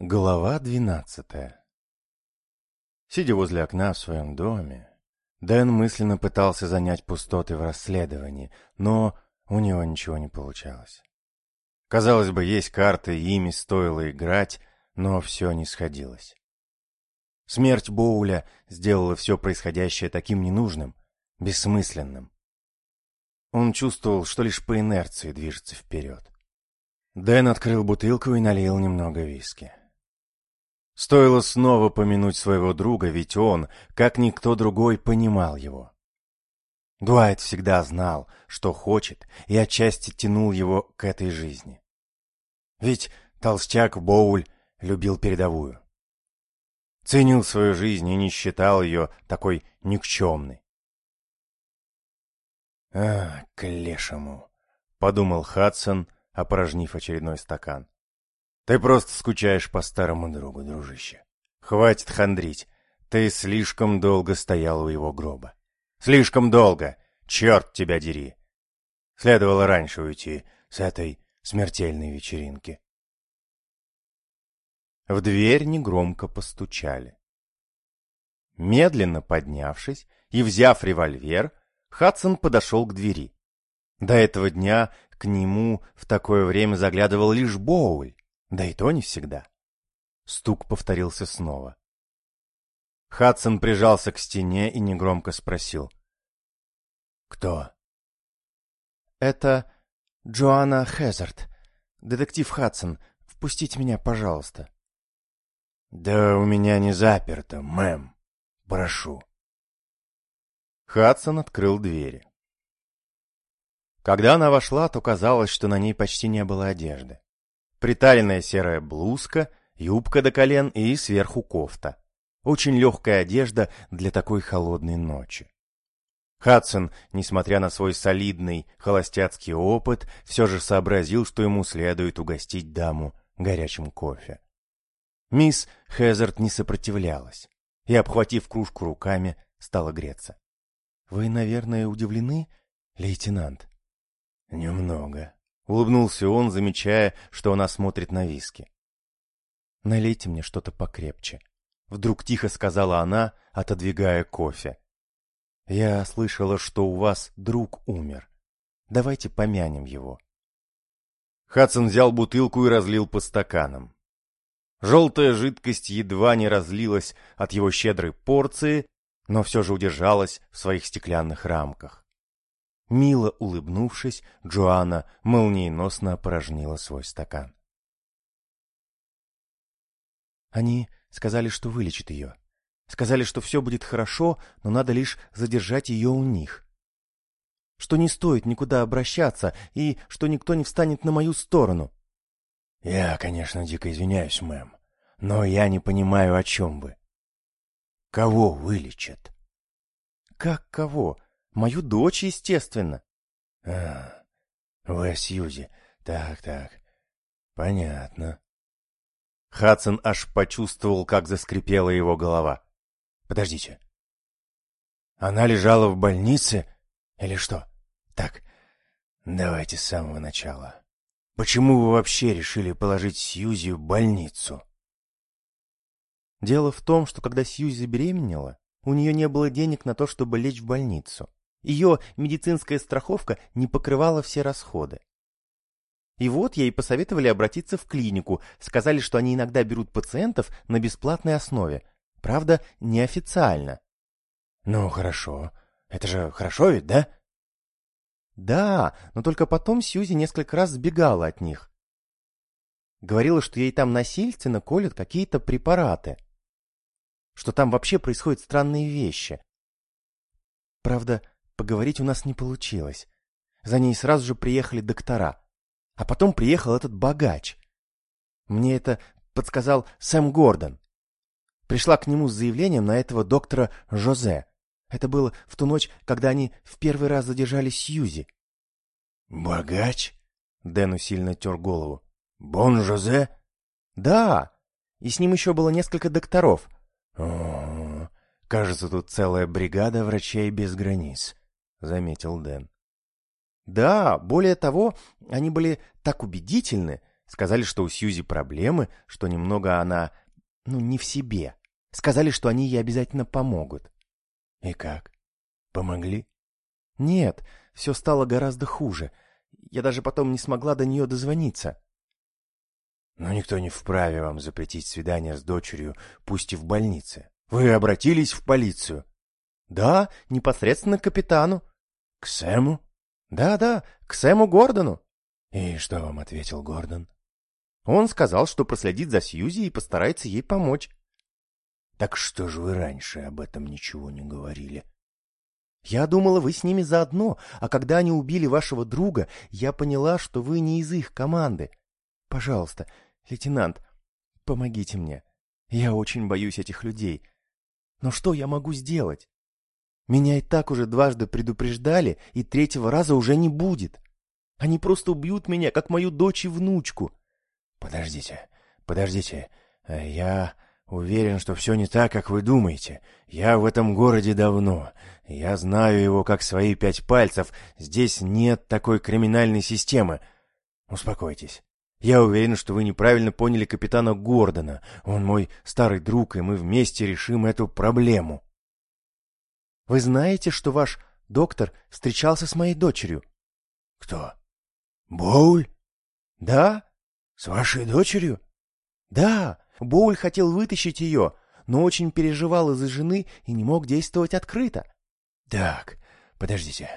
Глава двенадцатая Сидя возле окна в своем доме, Дэн мысленно пытался занять пустоты в расследовании, но у него ничего не получалось. Казалось бы, есть карты, ими стоило играть, но все не сходилось. Смерть Боуля сделала все происходящее таким ненужным, бессмысленным. Он чувствовал, что лишь по инерции движется вперед. Дэн открыл бутылку и налил немного виски. Стоило снова помянуть своего друга, ведь он, как никто другой, понимал его. Дуайт всегда знал, что хочет, и отчасти тянул его к этой жизни. Ведь толстяк Боуль любил передовую. Ценил свою жизнь и не считал ее такой никчемной. «А, к лешему!» — подумал Хадсон, опорожнив очередной стакан. Ты просто скучаешь по старому другу, дружище. Хватит хандрить. Ты слишком долго стоял у его гроба. Слишком долго. Черт тебя дери. Следовало раньше уйти с этой смертельной вечеринки. В дверь негромко постучали. Медленно поднявшись и взяв револьвер, Хадсон подошел к двери. До этого дня к нему в такое время заглядывал лишь Боуль. Да и то не всегда. Стук повторился снова. Хадсон прижался к стене и негромко спросил. «Кто?» «Это Джоанна Хезард. Детектив Хадсон. Впустите меня, пожалуйста». «Да у меня не заперто, мэм. Прошу». Хадсон открыл двери. Когда она вошла, то казалось, что на ней почти не было одежды приталенная серая блузка, юбка до колен и сверху кофта. Очень легкая одежда для такой холодной ночи. Хадсон, несмотря на свой солидный холостяцкий опыт, все же сообразил, что ему следует угостить даму горячим кофе. Мисс Хезард не сопротивлялась и, обхватив кружку руками, стала греться. — Вы, наверное, удивлены, лейтенант? — Немного, Улыбнулся он, замечая, что она смотрит на виски. «Налейте мне что-то покрепче», — вдруг тихо сказала она, отодвигая кофе. «Я слышала, что у вас друг умер. Давайте помянем его». Хадсон взял бутылку и разлил по стаканам. Желтая жидкость едва не разлилась от его щедрой порции, но все же удержалась в своих стеклянных рамках. Мило улыбнувшись, Джоанна молниеносно опорожнила свой стакан. Они сказали, что вылечат ее. Сказали, что все будет хорошо, но надо лишь задержать ее у них. Что не стоит никуда обращаться и что никто не встанет на мою сторону. Я, конечно, дико извиняюсь, мэм, но я не понимаю, о чем вы. Кого вылечат? Как кого? Мою дочь, естественно. А, вы Сьюзи. Так, так. Понятно. Хадсон аж почувствовал, как заскрипела его голова. Подождите. Она лежала в больнице? Или что? Так, давайте с самого начала. Почему вы вообще решили положить Сьюзи в больницу? Дело в том, что когда Сьюзи забеременела, у нее не было денег на то, чтобы лечь в больницу. Ее медицинская страховка не покрывала все расходы. И вот ей посоветовали обратиться в клинику, сказали, что они иногда берут пациентов на бесплатной основе. Правда, неофициально. Ну, хорошо. Это же хорошо ведь, да? Да, но только потом Сьюзи несколько раз сбегала от них. Говорила, что ей там насильственно колют какие-то препараты. Что там вообще происходят странные вещи. Правда, Поговорить у нас не получилось. За ней сразу же приехали доктора. А потом приехал этот богач. Мне это подсказал Сэм Гордон. Пришла к нему с заявлением на этого доктора Жозе. Это было в ту ночь, когда они в первый раз задержали Сьюзи. «Богач?» — Дэну сильно тер голову. «Бон Жозе?» «Да, и с ним еще было несколько докторов». «О, кажется, тут целая бригада врачей без границ. — заметил Дэн. «Да, более того, они были так убедительны, Сказали, что у Сьюзи проблемы, что немного она, ну, не в себе. Сказали, что они ей обязательно помогут. И как? Помогли? Нет, все стало гораздо хуже. Я даже потом не смогла до нее дозвониться. Но никто не вправе вам запретить свидание с дочерью, пусть и в больнице. Вы обратились в полицию? Да, непосредственно к капитану. К Сэму? Да-да, к Сэму Гордону. И что вам ответил Гордон? Он сказал, что проследит за Сьюзи и постарается ей помочь. Так что же вы раньше об этом ничего не говорили? Я думала, вы с ними заодно, а когда они убили вашего друга, я поняла, что вы не из их команды. Пожалуйста, лейтенант, помогите мне. Я очень боюсь этих людей. Но что я могу сделать? Меня и так уже дважды предупреждали, и третьего раза уже не будет. Они просто убьют меня, как мою дочь и внучку. Подождите, подождите. Я уверен, что все не так, как вы думаете. Я в этом городе давно. Я знаю его как свои пять пальцев. Здесь нет такой криминальной системы. Успокойтесь. Я уверен, что вы неправильно поняли капитана Гордона. Он мой старый друг, и мы вместе решим эту проблему. Вы знаете, что ваш доктор встречался с моей дочерью? Кто? Боуль? Да. С вашей дочерью? Да. Боуль хотел вытащить ее, но очень переживал из-за жены и не мог действовать открыто. Так, подождите.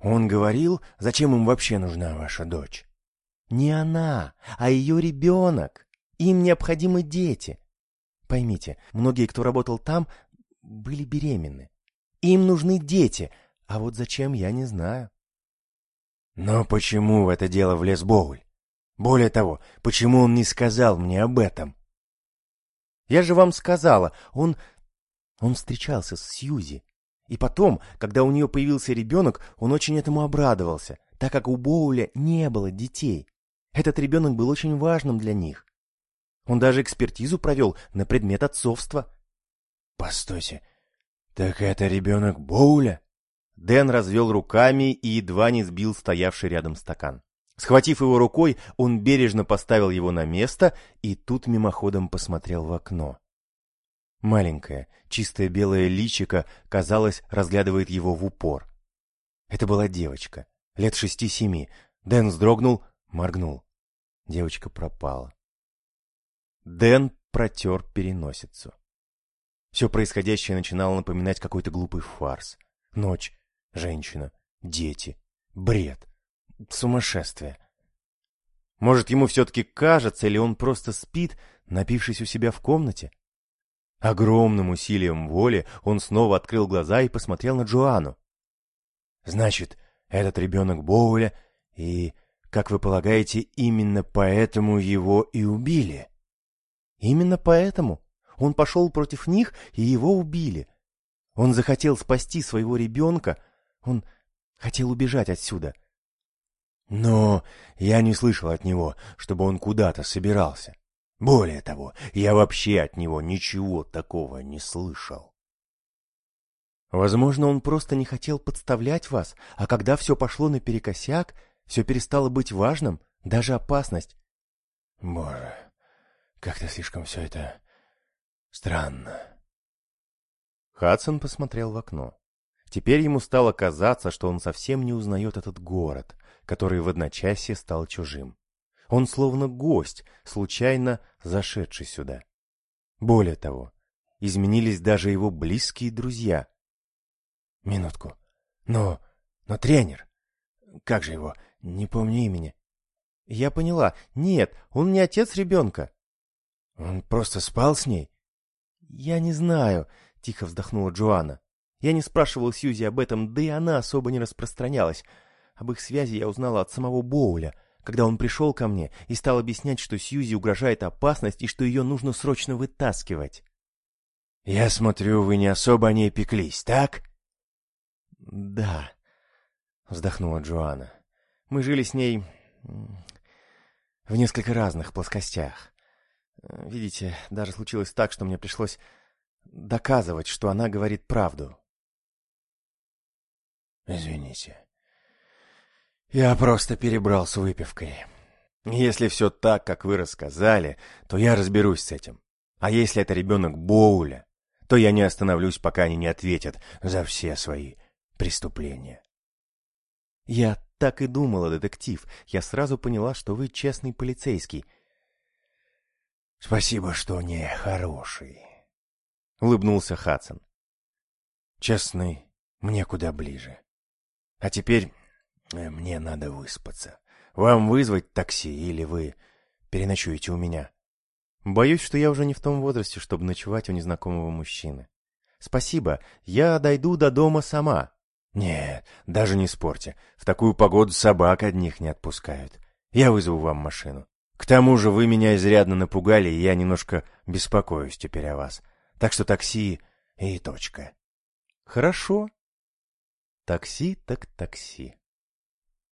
Он говорил, зачем им вообще нужна ваша дочь? Не она, а ее ребенок. Им необходимы дети. Поймите, многие, кто работал там, были беременны. Им нужны дети, а вот зачем, я не знаю. Но почему в это дело влез Боуль? Более того, почему он не сказал мне об этом? Я же вам сказала, он... Он встречался с Сьюзи. И потом, когда у нее появился ребенок, он очень этому обрадовался, так как у Боуля не было детей. Этот ребенок был очень важным для них. Он даже экспертизу провел на предмет отцовства. Постойте, так это ребенок Боуля? Дэн развел руками и едва не сбил стоявший рядом стакан. Схватив его рукой, он бережно поставил его на место и тут мимоходом посмотрел в окно. Маленькое, чистое белое личико, казалось, разглядывает его в упор. Это была девочка, лет шести-семи. Дэн вздрогнул, моргнул. Девочка пропала. Дэн протер переносицу. Все происходящее начинало напоминать какой-то глупый фарс. Ночь, женщина, дети, бред, сумасшествие. Может, ему все-таки кажется, или он просто спит, напившись у себя в комнате? Огромным усилием воли он снова открыл глаза и посмотрел на Джоанну. «Значит, этот ребенок Боуля, и, как вы полагаете, именно поэтому его и убили?» «Именно поэтому. Он пошел против них, и его убили. Он захотел спасти своего ребенка, он хотел убежать отсюда. Но я не слышал от него, чтобы он куда-то собирался. Более того, я вообще от него ничего такого не слышал. Возможно, он просто не хотел подставлять вас, а когда все пошло наперекосяк, все перестало быть важным, даже опасность. Боже, как-то слишком все это странно. Хадсон посмотрел в окно. Теперь ему стало казаться, что он совсем не узнает этот город, который в одночасье стал чужим. Он словно гость, случайно зашедший сюда. Более того, изменились даже его близкие друзья. Минутку. Но... но тренер... Как же его? Не помню имени. Я поняла. Нет, он не отец ребенка. Он просто спал с ней? Я не знаю. — тихо вздохнула Джоанна. Я не спрашивал Сьюзи об этом, да и она особо не распространялась. Об их связи я узнала от самого Боуля, когда он пришел ко мне и стал объяснять, что Сьюзи угрожает опасность и что ее нужно срочно вытаскивать. «Я смотрю, вы не особо о ней пеклись, так?» «Да», — вздохнула Джоанна. «Мы жили с ней в несколько разных плоскостях. Видите, даже случилось так, что мне пришлось доказывать, что она говорит правду. Извините. Я просто перебрал с выпивкой. Если все так, как вы рассказали, то я разберусь с этим. А если это ребенок Боуля, то я не остановлюсь, пока они не ответят за все свои преступления. Я так и думала, детектив. Я сразу поняла, что вы честный полицейский. Спасибо, что не хороший. Улыбнулся Хадсон. Честный мне куда ближе. А теперь э, мне надо выспаться. Вам вызвать такси или вы переночуете у меня? Боюсь, что я уже не в том возрасте, чтобы ночевать у незнакомого мужчины. Спасибо, я дойду до дома сама. Нет, даже не спорьте. В такую погоду собак одних не отпускают. Я вызову вам машину. К тому же вы меня изрядно напугали, и я немножко беспокоюсь теперь о вас. Так что такси и точка. Хорошо. Такси так такси.